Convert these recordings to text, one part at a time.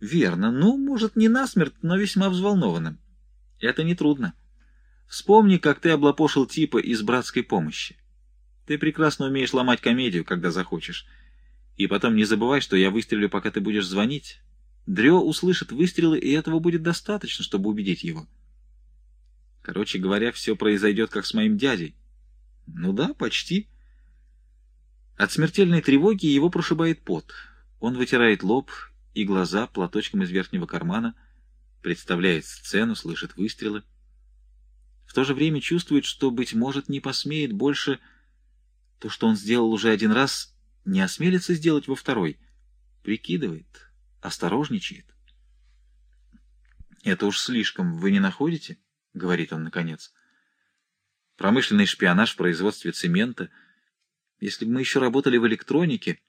Верно. Ну, может, не насмерть, но весьма взволнованным. Это нетрудно. Вспомни, как ты облапошил типа из братской помощи. Ты прекрасно умеешь ломать комедию, когда захочешь. И потом не забывай, что я выстрелю, пока ты будешь звонить. Дрё услышит выстрелы, и этого будет достаточно, чтобы убедить его. Короче говоря, все произойдет, как с моим дядей. Ну да, почти. От смертельной тревоги его прошибает пот. Он вытирает лоб и глаза платочком из верхнего кармана, представляет сцену, слышит выстрелы. В то же время чувствует, что, быть может, не посмеет больше то, что он сделал уже один раз, не осмелится сделать во второй. Прикидывает, осторожничает. «Это уж слишком, вы не находите?» — говорит он наконец. «Промышленный шпионаж в производстве цемента. Если бы мы еще работали в электронике...»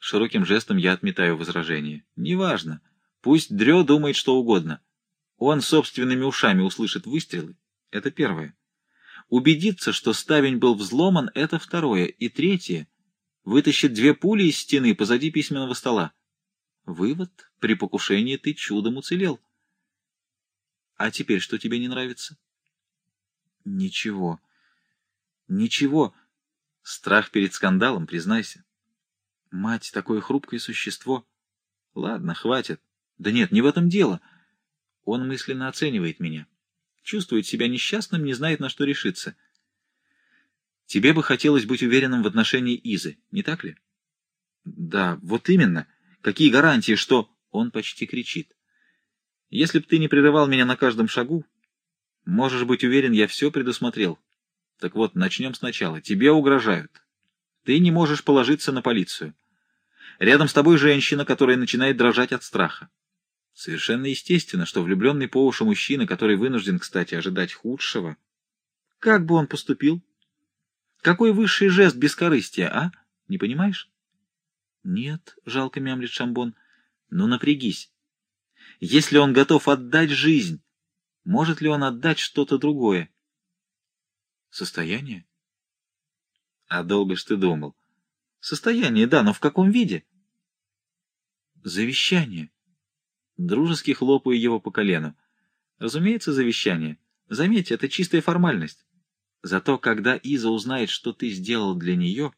Широким жестом я отметаю возражение. Неважно. Пусть Дрё думает что угодно. Он собственными ушами услышит выстрелы. Это первое. Убедиться, что ставень был взломан, это второе. И третье. Вытащит две пули из стены позади письменного стола. Вывод. При покушении ты чудом уцелел. А теперь что тебе не нравится? Ничего. Ничего. Страх перед скандалом, признайся. Мать, такое хрупкое существо. Ладно, хватит. Да нет, не в этом дело. Он мысленно оценивает меня. Чувствует себя несчастным, не знает, на что решиться. Тебе бы хотелось быть уверенным в отношении Изы, не так ли? Да, вот именно. Какие гарантии, что... Он почти кричит. Если б ты не прерывал меня на каждом шагу, можешь быть уверен, я все предусмотрел. Так вот, начнем сначала. Тебе угрожают. Ты не можешь положиться на полицию. Рядом с тобой женщина, которая начинает дрожать от страха. Совершенно естественно, что влюбленный по уши мужчина, который вынужден, кстати, ожидать худшего, как бы он поступил? Какой высший жест бескорыстия, а? Не понимаешь? Нет, жалко мямлит Шамбон. Ну, напрягись. Если он готов отдать жизнь, может ли он отдать что-то другое? Состояние? А долго ж ты думал? Состояние, да, но в каком виде? Завещание. Дружески хлопаю его по колену. Разумеется, завещание. Заметь, это чистая формальность. Зато когда Иза узнает, что ты сделал для нее,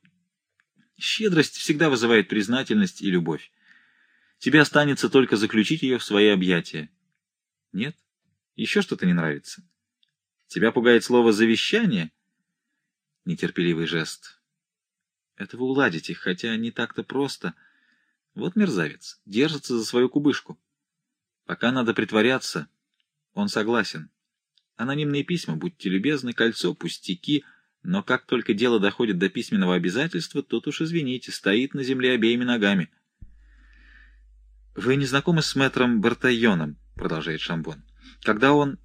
щедрость всегда вызывает признательность и любовь. Тебе останется только заключить ее в свои объятия. Нет? Еще что-то не нравится? Тебя пугает слово «завещание»? Нетерпеливый жест. Это вы уладите, хотя не так-то просто. Вот мерзавец, держится за свою кубышку. Пока надо притворяться, он согласен. Анонимные письма, будьте любезны, кольцо, пустяки, но как только дело доходит до письменного обязательства, тут уж, извините, стоит на земле обеими ногами. «Вы не знакомы с мэтром Бартайоном?» — продолжает Шамбон. «Когда он...»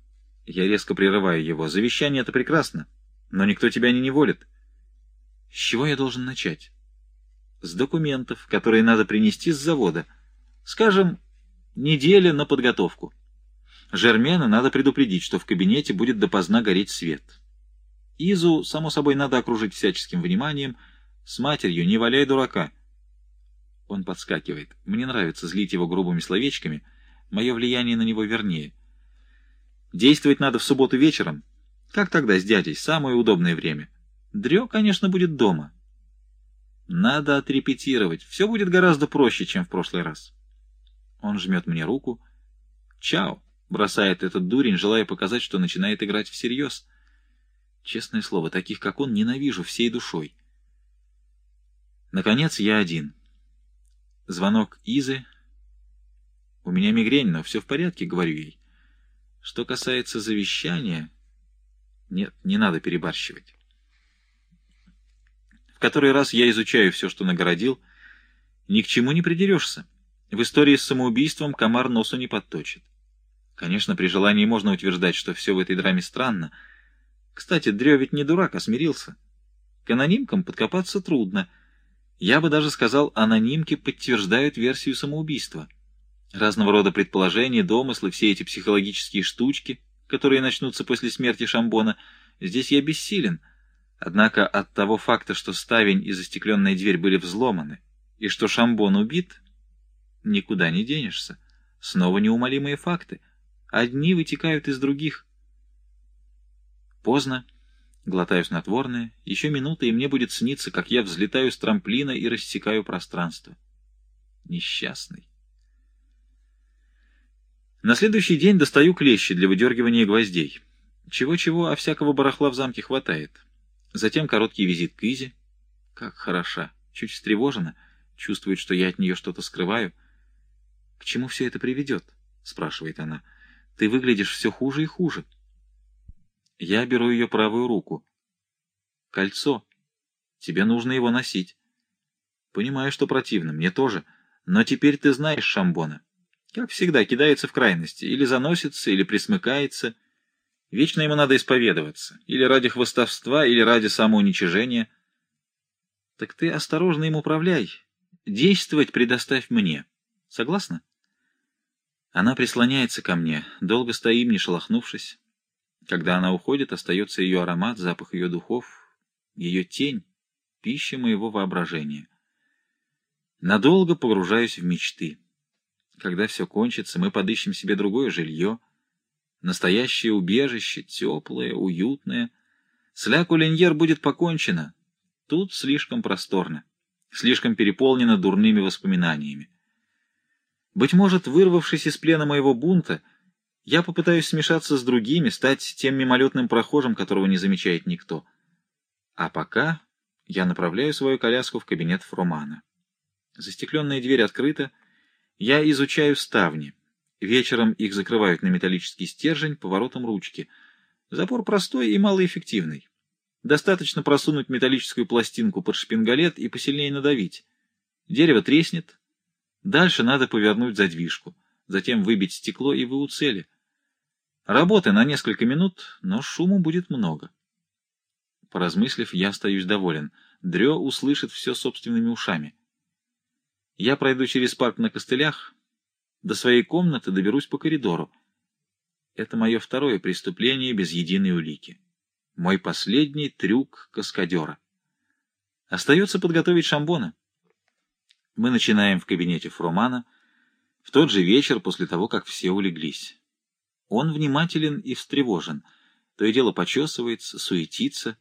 Я резко прерываю его. «Завещание — это прекрасно, но никто тебя не неволит. С чего я должен начать? С документов, которые надо принести с завода. Скажем, неделя на подготовку. Жермена надо предупредить, что в кабинете будет допоздна гореть свет. Изу, само собой, надо окружить всяческим вниманием. С матерью не валяй дурака. Он подскакивает. Мне нравится злить его грубыми словечками. Мое влияние на него вернее. Действовать надо в субботу вечером. Как тогда с дядей? Самое удобное время. Дрё, конечно, будет дома. Надо отрепетировать. Все будет гораздо проще, чем в прошлый раз. Он жмет мне руку. «Чао!» — бросает этот дурень, желая показать, что начинает играть всерьез. Честное слово, таких, как он, ненавижу всей душой. Наконец, я один. Звонок Изы. У меня мигрень, но все в порядке, говорю ей. Что касается завещания... Нет, не надо перебарщивать. В который раз я изучаю все, что нагородил. Ни к чему не придерешься. В истории с самоубийством комар носу не подточит. Конечно, при желании можно утверждать, что все в этой драме странно. Кстати, Дрё ведь не дурак, а смирился. К анонимкам подкопаться трудно. Я бы даже сказал, анонимки подтверждают версию самоубийства. Разного рода предположения, домыслы, все эти психологические штучки, которые начнутся после смерти Шамбона, здесь я бессилен. Однако от того факта, что ставень и застекленная дверь были взломаны, и что Шамбон убит, никуда не денешься. Снова неумолимые факты. Одни вытекают из других. Поздно. Глотаю снотворное. Еще минута, и мне будет сниться, как я взлетаю с трамплина и рассекаю пространство. Несчастный. На следующий день достаю клещи для выдергивания гвоздей. Чего-чего, а всякого барахла в замке хватает. Затем короткий визит к Изе. Как хороша. Чуть встревожена. Чувствует, что я от нее что-то скрываю. — К чему все это приведет? — спрашивает она. — Ты выглядишь все хуже и хуже. Я беру ее правую руку. — Кольцо. Тебе нужно его носить. Понимаю, что противно. Мне тоже. Но теперь ты знаешь Шамбона. Как всегда, кидается в крайности. Или заносится, или присмыкается. Вечно ему надо исповедоваться. Или ради хвостовства, или ради самоуничижения. Так ты осторожно им управляй. Действовать предоставь мне. Согласна? Она прислоняется ко мне. Долго стоим, не шелохнувшись. Когда она уходит, остается ее аромат, запах ее духов, ее тень, пища моего воображения. Надолго погружаюсь в мечты. Когда все кончится, мы подыщем себе другое жилье, настоящее убежище, теплое, уютное. С Ля Кулиньер будет покончено. Тут слишком просторно, слишком переполнено дурными воспоминаниями. Быть может, вырвавшись из плена моего бунта, я попытаюсь смешаться с другими, стать тем мимолетным прохожим, которого не замечает никто. А пока я направляю свою коляску в кабинет Фромана. Застекленная дверь открыта, я изучаю ставни. Вечером их закрывают на металлический стержень поворотом ручки. Запор простой и малоэффективный. Достаточно просунуть металлическую пластинку под шпингалет и посильнее надавить. Дерево треснет. Дальше надо повернуть задвижку, затем выбить стекло, и вы у цели. Работы на несколько минут, но шуму будет много. Поразмыслив, я остаюсь доволен. Дрё услышит все собственными ушами. Я пройду через парк на костылях, до своей комнаты доберусь по коридору. Это мое второе преступление без единой улики. Мой последний трюк каскадера. Остается подготовить шамбона. Мы начинаем в кабинете Фромана в тот же вечер после того, как все улеглись. Он внимателен и встревожен, то и дело почесывается, суетится,